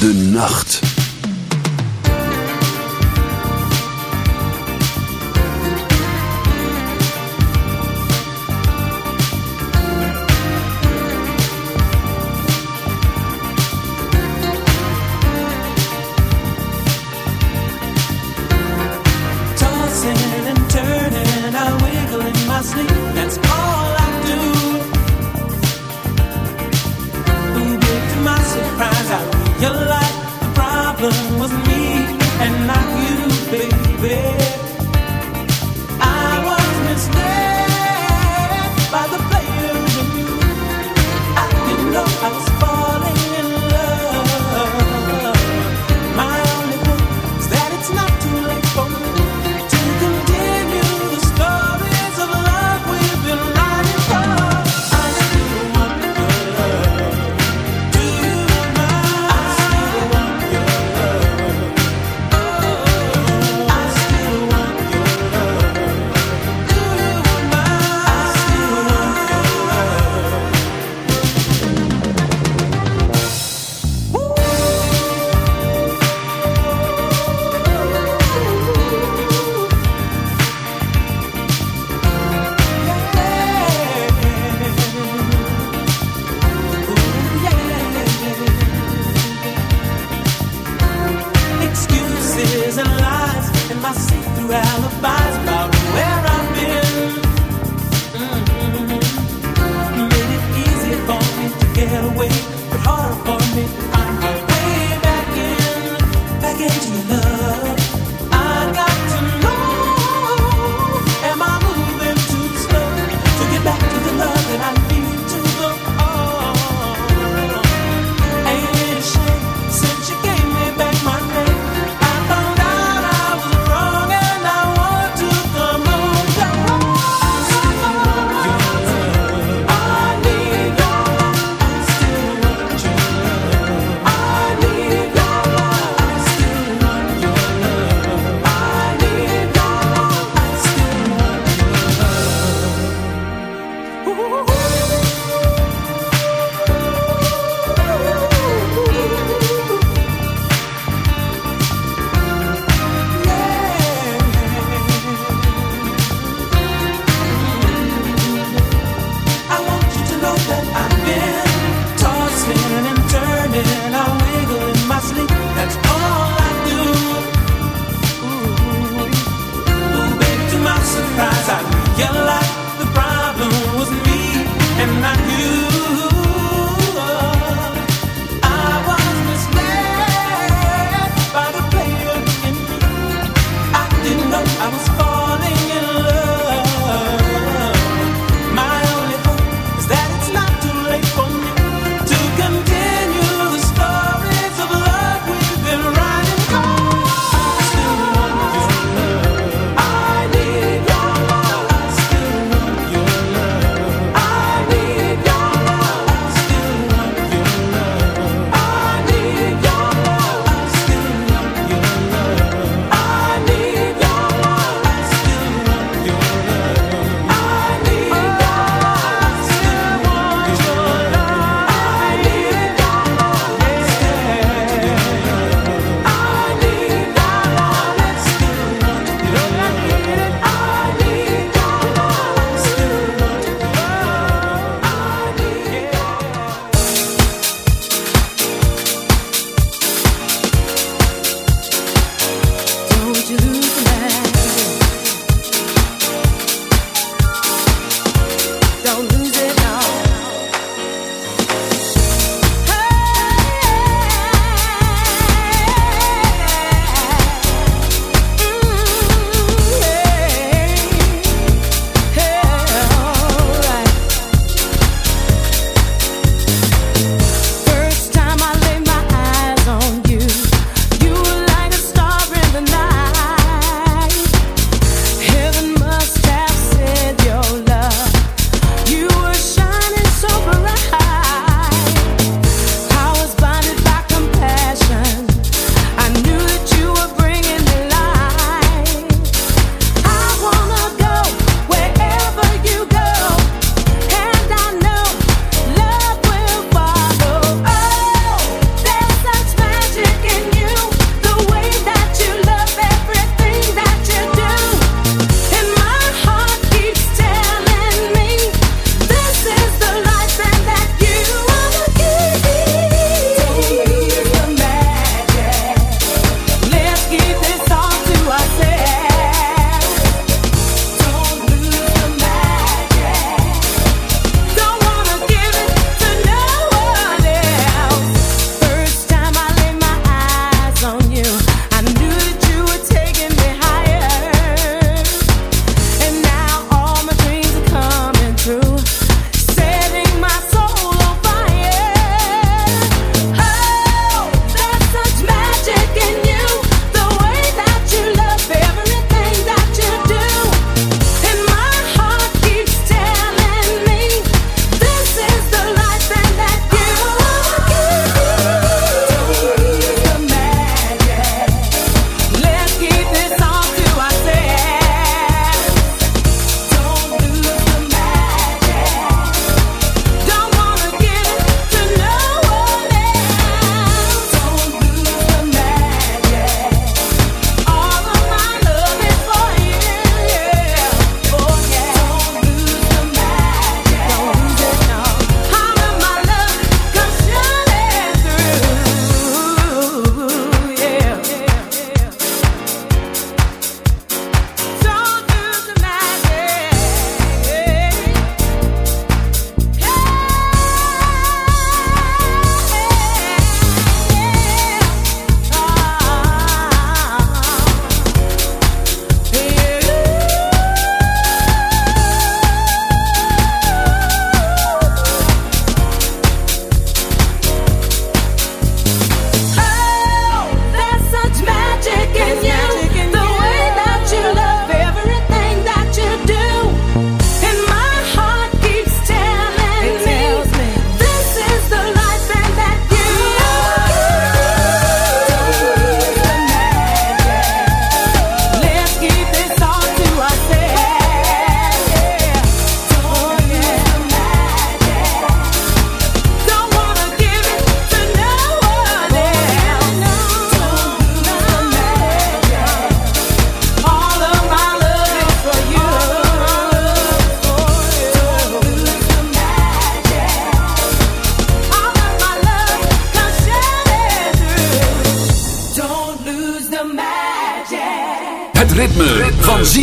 De nacht.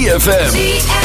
ZFM.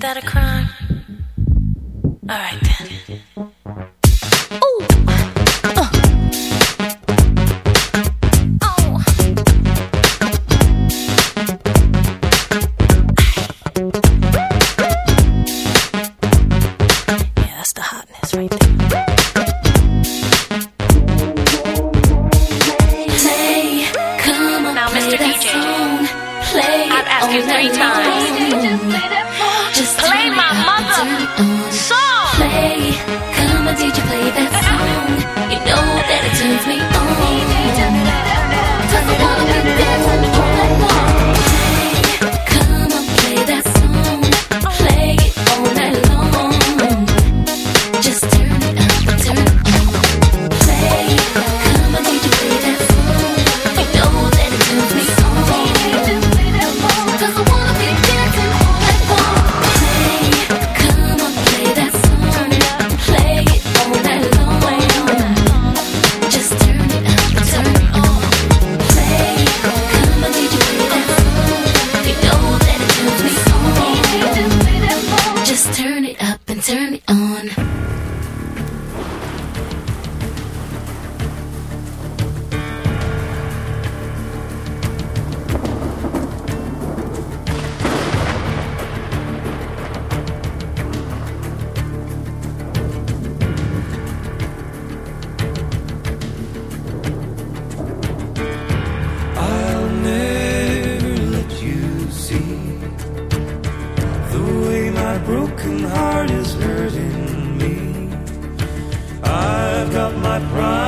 that a crime? All right. my pride.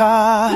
Car.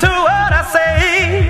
to what I say.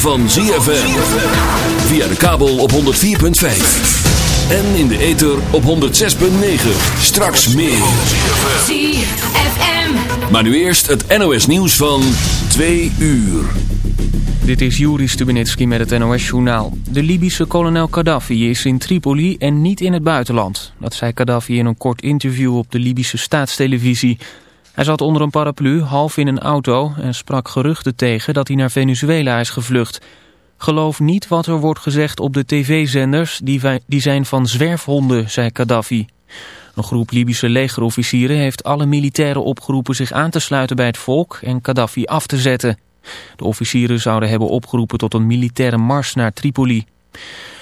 van ZFM. Via de kabel op 104.5. En in de ether op 106.9. Straks meer. ZFM. Maar nu eerst het NOS nieuws van 2 uur. Dit is Juri Stubenitski met het NOS-journaal. De Libische kolonel Gaddafi is in Tripoli en niet in het buitenland. Dat zei Gaddafi in een kort interview op de Libische staatstelevisie. Hij zat onder een paraplu, half in een auto... en sprak geruchten tegen dat hij naar Venezuela is gevlucht. Geloof niet wat er wordt gezegd op de tv-zenders... Die, die zijn van zwerfhonden, zei Gaddafi. Een groep Libische legerofficieren heeft alle militairen opgeroepen... zich aan te sluiten bij het volk en Gaddafi af te zetten... De officieren zouden hebben opgeroepen tot een militaire mars naar Tripoli.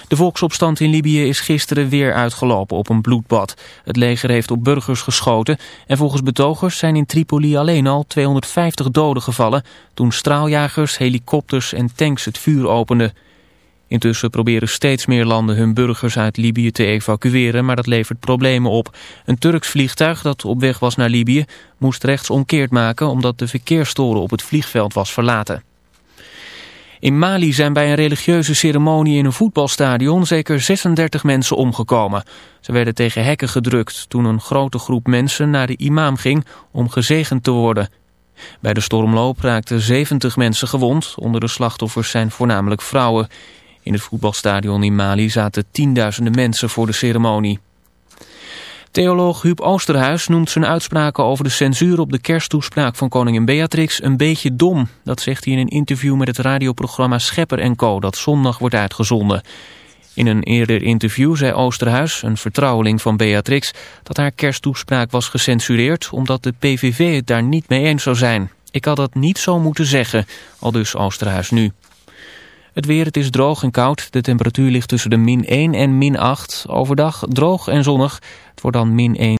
De volksopstand in Libië is gisteren weer uitgelopen op een bloedbad. Het leger heeft op burgers geschoten en volgens betogers zijn in Tripoli alleen al 250 doden gevallen toen straaljagers, helikopters en tanks het vuur openden. Intussen proberen steeds meer landen hun burgers uit Libië te evacueren, maar dat levert problemen op. Een Turks vliegtuig dat op weg was naar Libië moest rechtsomkeerd maken omdat de verkeerstoren op het vliegveld was verlaten. In Mali zijn bij een religieuze ceremonie in een voetbalstadion zeker 36 mensen omgekomen. Ze werden tegen hekken gedrukt toen een grote groep mensen naar de imam ging om gezegend te worden. Bij de stormloop raakten 70 mensen gewond, onder de slachtoffers zijn voornamelijk vrouwen. In het voetbalstadion in Mali zaten tienduizenden mensen voor de ceremonie. Theoloog Huub Oosterhuis noemt zijn uitspraken over de censuur op de kersttoespraak van koningin Beatrix een beetje dom. Dat zegt hij in een interview met het radioprogramma Schepper Co. dat zondag wordt uitgezonden. In een eerder interview zei Oosterhuis, een vertrouweling van Beatrix, dat haar kersttoespraak was gecensureerd omdat de PVV het daar niet mee eens zou zijn. Ik had dat niet zo moeten zeggen, al dus Oosterhuis nu. Het weer, het is droog en koud. De temperatuur ligt tussen de min 1 en min 8. Overdag droog en zonnig. Het wordt dan min 1.